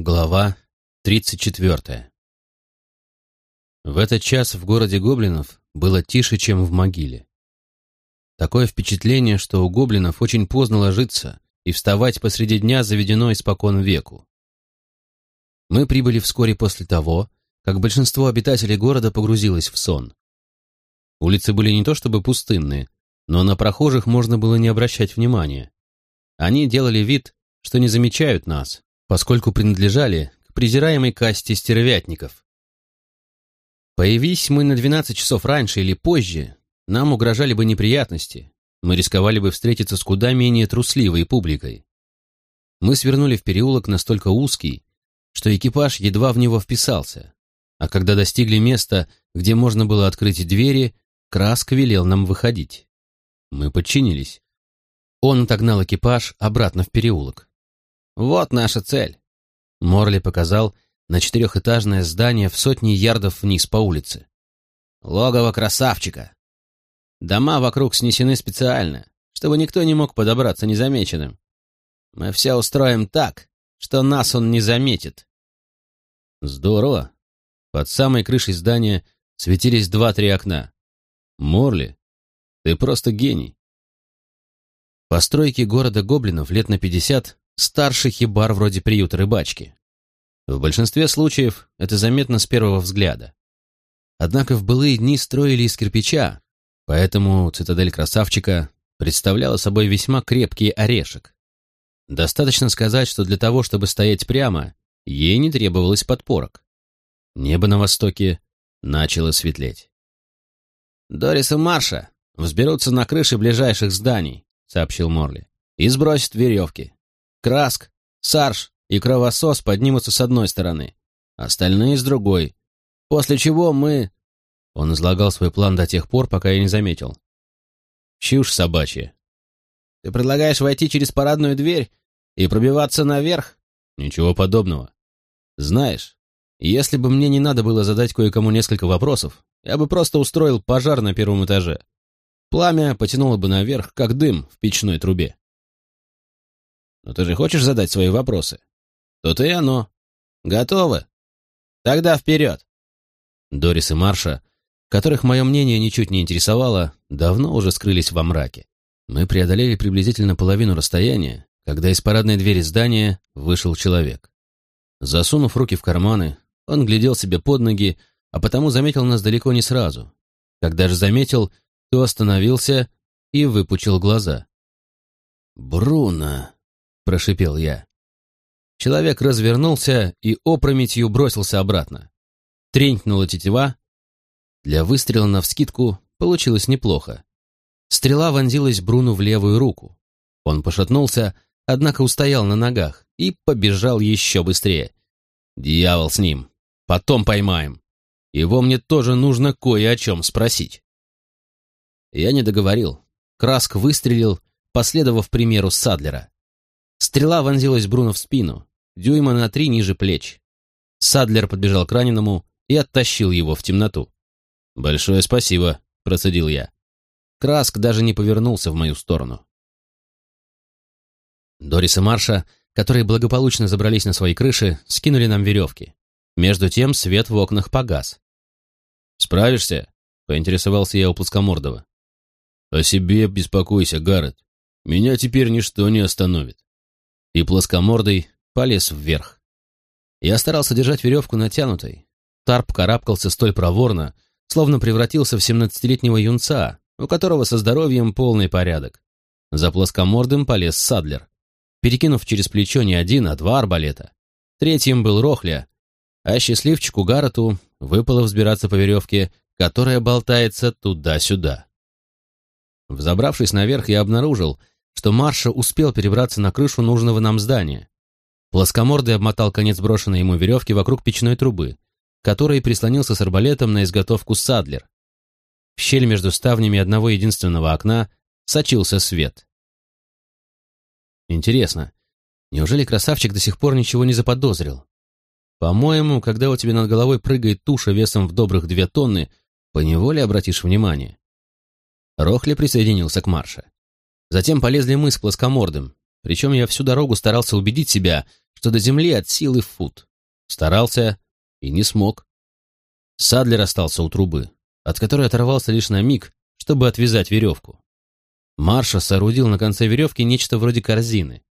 Глава 34 В этот час в городе гоблинов было тише, чем в могиле. Такое впечатление, что у гоблинов очень поздно ложиться и вставать посреди дня заведено испокон веку. Мы прибыли вскоре после того, как большинство обитателей города погрузилось в сон. Улицы были не то чтобы пустынные, но на прохожих можно было не обращать внимания. Они делали вид, что не замечают нас, поскольку принадлежали к презираемой касте стервятников. Появись мы на 12 часов раньше или позже, нам угрожали бы неприятности, мы рисковали бы встретиться с куда менее трусливой публикой. Мы свернули в переулок настолько узкий, что экипаж едва в него вписался, а когда достигли места, где можно было открыть двери, Краск велел нам выходить. Мы подчинились. Он отогнал экипаж обратно в переулок. «Вот наша цель!» Морли показал на четырехэтажное здание в сотни ярдов вниз по улице. «Логово красавчика!» Дома вокруг снесены специально, чтобы никто не мог подобраться незамеченным. Мы все устроим так, что нас он не заметит. Здорово. Под самой крышей здания светились два-три окна. Морли, ты просто гений. Постройки города гоблинов лет на пятьдесят старший хибар вроде приюта рыбачки. В большинстве случаев это заметно с первого взгляда. Однако в былые дни строили из кирпича, поэтому цитадель красавчика представляла собой весьма крепкий орешек. Достаточно сказать, что для того, чтобы стоять прямо, ей не требовалось подпорок. Небо на востоке начало светлеть. «Дорис и Марша взберутся на крыши ближайших зданий», — сообщил Морли, — «и сбросят веревки. Краск, Сарж и Кровосос поднимутся с одной стороны, остальные с другой. После чего мы...» Он излагал свой план до тех пор, пока я не заметил. «Чушь собачья». «Ты предлагаешь войти через парадную дверь и пробиваться наверх?» «Ничего подобного. Знаешь, если бы мне не надо было задать кое-кому несколько вопросов, я бы просто устроил пожар на первом этаже. Пламя потянуло бы наверх, как дым в печной трубе. Но ты же хочешь задать свои вопросы? То-то и оно. Готовы? Тогда вперед!» Дорис и Марша, которых мое мнение ничуть не интересовало, давно уже скрылись во мраке. Мы преодолели приблизительно половину расстояния, когда из парадной двери здания вышел человек. Засунув руки в карманы, он глядел себе под ноги, а потому заметил нас далеко не сразу. Когда же заметил, то остановился и выпучил глаза. «Бруно!» Прошипел я. Человек развернулся и опрометью бросился обратно. Тренькнула тетива. Для выстрела навскидку получилось неплохо. Стрела вонзилась Бруну в левую руку. Он пошатнулся, однако устоял на ногах и побежал еще быстрее. Дьявол с ним. Потом поймаем. Его мне тоже нужно кое о чем спросить. Я не договорил. Краск выстрелил, последовав примеру Садлера. Стрела вонзилась Бруно в спину, дюйма на три ниже плеч. Садлер подбежал к раненому и оттащил его в темноту. «Большое спасибо», — процедил я. Краск даже не повернулся в мою сторону. Дорис и Марша, которые благополучно забрались на свои крыши, скинули нам веревки. Между тем свет в окнах погас. «Справишься?» — поинтересовался я у плоскомордого. «О себе беспокойся, Гаррет. Меня теперь ничто не остановит» и плоскомордый полез вверх. Я старался держать веревку натянутой. Тарп карабкался столь проворно, словно превратился в семнадцатилетнего юнца, у которого со здоровьем полный порядок. За плоскомордым полез Садлер, перекинув через плечо не один, а два арбалета. Третьим был Рохля, а счастливчику Гаррету выпало взбираться по веревке, которая болтается туда-сюда. Взобравшись наверх, я обнаружил, что Марша успел перебраться на крышу нужного нам здания. Плоскомордый обмотал конец брошенной ему веревки вокруг печной трубы, которой прислонился с арбалетом на изготовку Садлер. В щель между ставнями одного единственного окна сочился свет. Интересно, неужели красавчик до сих пор ничего не заподозрил? По-моему, когда у тебя над головой прыгает туша весом в добрых две тонны, поневоле обратишь внимание. Рохли присоединился к Марше. Затем полезли мы с плоскомордым, причем я всю дорогу старался убедить себя, что до земли от силы фут. Старался и не смог. Садлер остался у трубы, от которой оторвался лишь на миг, чтобы отвязать веревку. Марша соорудил на конце веревки нечто вроде корзины.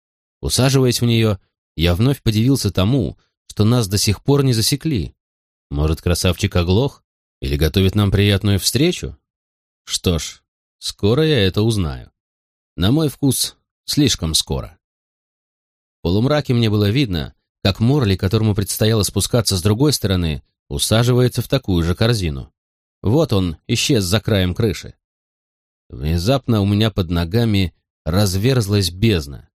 Усаживаясь в нее, я вновь подивился тому, что нас до сих пор не засекли. Может, красавчик оглох? Или готовит нам приятную встречу? Что ж, скоро я это узнаю. На мой вкус, слишком скоро. В полумраке мне было видно, как Морли, которому предстояло спускаться с другой стороны, усаживается в такую же корзину. Вот он исчез за краем крыши. Внезапно у меня под ногами разверзлась бездна.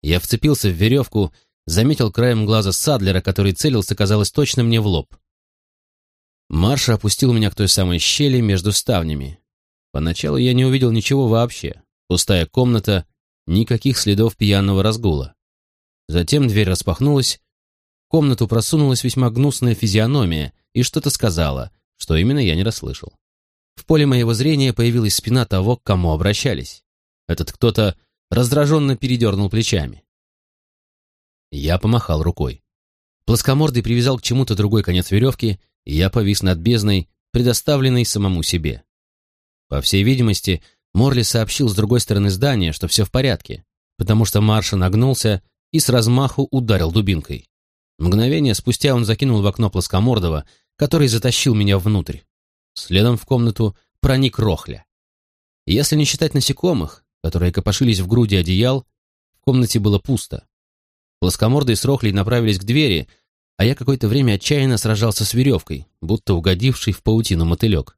Я вцепился в веревку, заметил краем глаза Садлера, который целился, казалось, точно мне в лоб. Марша опустил меня к той самой щели между ставнями. Поначалу я не увидел ничего вообще. Пустая комната, никаких следов пьяного разгула. Затем дверь распахнулась, в комнату просунулась весьма гнусная физиономия и что-то сказала, что именно я не расслышал. В поле моего зрения появилась спина того, к кому обращались. Этот кто-то раздраженно передернул плечами. Я помахал рукой. Плоскомордый привязал к чему-то другой конец веревки, и я повис над бездной, предоставленной самому себе. По всей видимости, Морли сообщил с другой стороны здания, что все в порядке, потому что Марша нагнулся и с размаху ударил дубинкой. Мгновение спустя он закинул в окно плоскомордого, который затащил меня внутрь. Следом в комнату проник Рохля. Если не считать насекомых, которые копошились в груди одеял, в комнате было пусто. Плоскомордый с Рохлей направились к двери, а я какое-то время отчаянно сражался с веревкой, будто угодивший в паутину мотылек.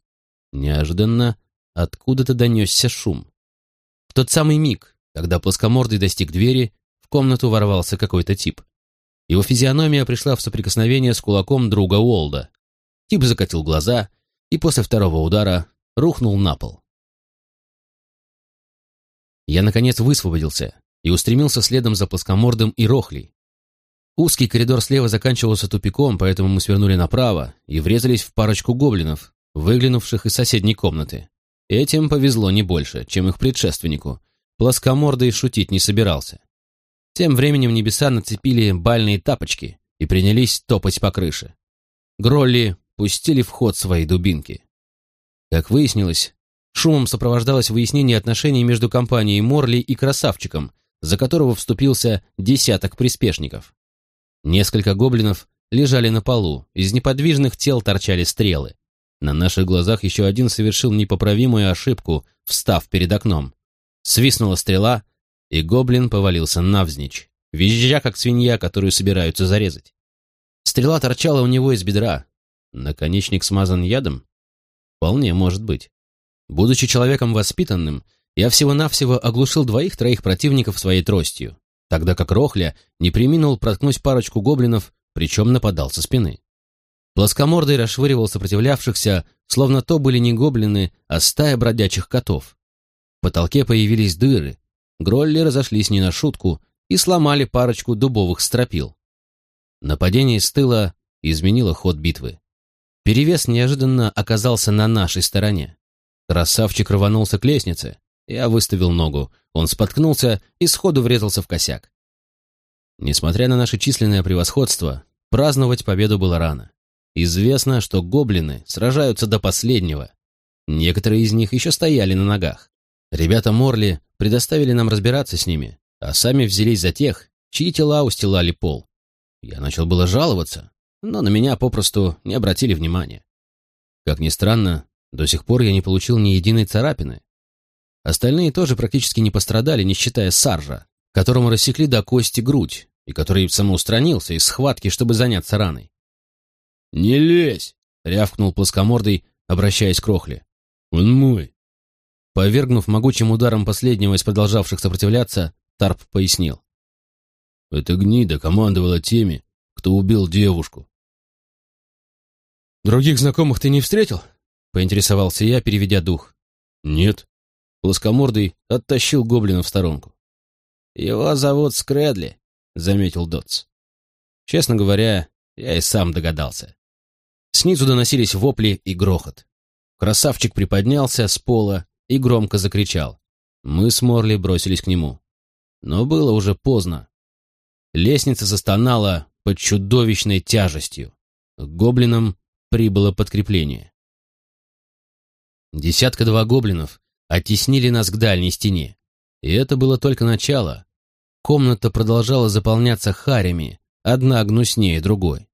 Неожиданно откуда-то донесся шум. В тот самый миг, когда плоскомордый достиг двери, в комнату ворвался какой-то тип. Его физиономия пришла в соприкосновение с кулаком друга Уолда. Тип закатил глаза и после второго удара рухнул на пол. Я, наконец, высвободился и устремился следом за плоскомордым и рохлей. Узкий коридор слева заканчивался тупиком, поэтому мы свернули направо и врезались в парочку гоблинов, выглянувших из соседней комнаты. Этим повезло не больше, чем их предшественнику. Плоскомордый шутить не собирался. Тем временем небеса нацепили бальные тапочки и принялись топать по крыше. Гролли пустили в ход свои дубинки. Как выяснилось, шумом сопровождалось выяснение отношений между компанией Морли и красавчиком, за которого вступился десяток приспешников. Несколько гоблинов лежали на полу, из неподвижных тел торчали стрелы. На наших глазах еще один совершил непоправимую ошибку, встав перед окном. Свистнула стрела, и гоблин повалился навзничь, визжа, как свинья, которую собираются зарезать. Стрела торчала у него из бедра. Наконечник смазан ядом? Вполне может быть. Будучи человеком воспитанным, я всего-навсего оглушил двоих-троих противников своей тростью тогда как Рохля не приминул проткнуть парочку гоблинов, причем нападал со спины. Плоскомордый расшвыривал сопротивлявшихся, словно то были не гоблины, а стая бродячих котов. В потолке появились дыры, гролли разошлись не на шутку и сломали парочку дубовых стропил. Нападение с тыла изменило ход битвы. Перевес неожиданно оказался на нашей стороне. Красавчик рванулся к лестнице, я выставил ногу. Он споткнулся и сходу врезался в косяк. Несмотря на наше численное превосходство, праздновать победу было рано. Известно, что гоблины сражаются до последнего. Некоторые из них еще стояли на ногах. Ребята Морли предоставили нам разбираться с ними, а сами взялись за тех, чьи тела устилали пол. Я начал было жаловаться, но на меня попросту не обратили внимания. Как ни странно, до сих пор я не получил ни единой царапины, Остальные тоже практически не пострадали, не считая Саржа, которому рассекли до кости грудь, и который самоустранился из схватки, чтобы заняться раной. «Не лезь!» — рявкнул плоскомордый, обращаясь к Рохле. «Он мой!» Повергнув могучим ударом последнего из продолжавших сопротивляться, Тарп пояснил. «Эта гнида командовала теми, кто убил девушку». «Других знакомых ты не встретил?» — поинтересовался я, переведя дух. «Нет», Плоскомордый оттащил гоблина в сторонку. «Его зовут Скрэдли», — заметил Дотс. Честно говоря, я и сам догадался. Снизу доносились вопли и грохот. Красавчик приподнялся с пола и громко закричал. Мы с Морли бросились к нему. Но было уже поздно. лестница застонала под чудовищной тяжестью. К гоблинам прибыло подкрепление. Десятка-два гоблинов оттеснили нас к дальней стене. И это было только начало. Комната продолжала заполняться харями, одна гнуснее другой.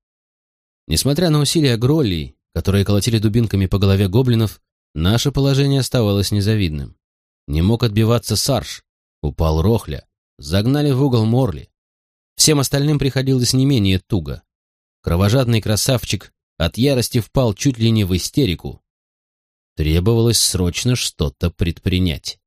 Несмотря на усилия Гроллей, которые колотили дубинками по голове гоблинов, наше положение оставалось незавидным. Не мог отбиваться Сарш, упал Рохля, загнали в угол Морли. Всем остальным приходилось не менее туго. Кровожадный красавчик от ярости впал чуть ли не в истерику. Требовалось срочно что-то предпринять.